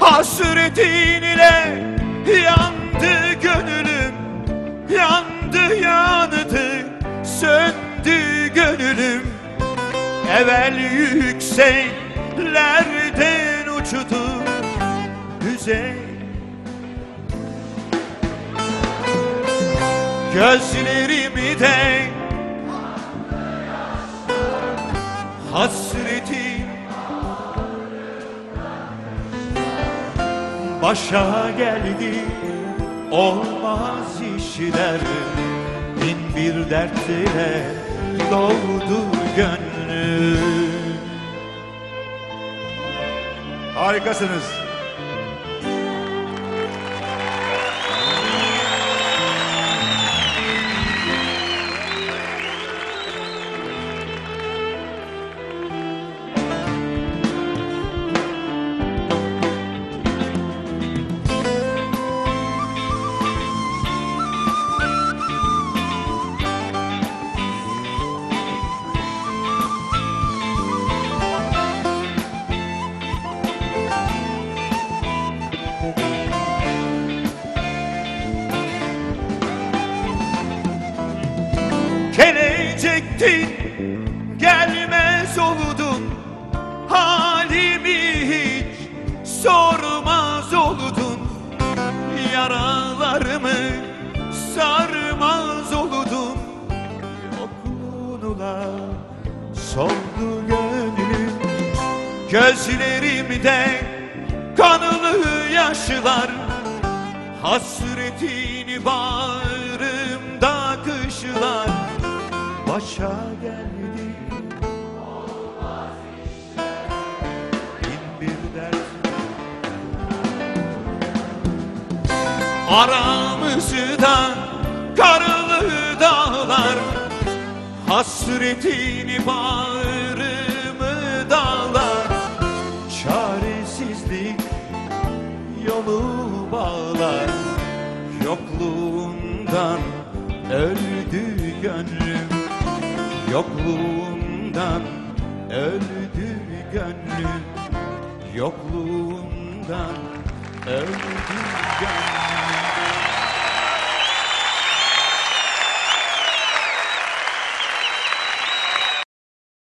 hasretin ile yan yandı gönlüm Yandı yandı söndü gönlüm. Evvel yükseklerden uçtu düzey Gözlerimi de hasretin Başa geldi olmaz işler Bin bir dertle doldu gönlüm Harikasınız. Gelecektin gelmez oldun. Halimi hiç sormaz oldun. Yaralarımı sarmaz oldun. Yokluğunla soldu gönlüm. Gözlerimde kanlı yaşlar. Hasretini kışlar Başa geldi. Bin bir dert. Aramızda karlı dağlar. Hasretini bağrımı dağlar. Çaresizlik yolu bağlar. Yokluğundan öldü gönlüm Yokluğundan öldü gönlüm. Yokluğundan öldü gönlüm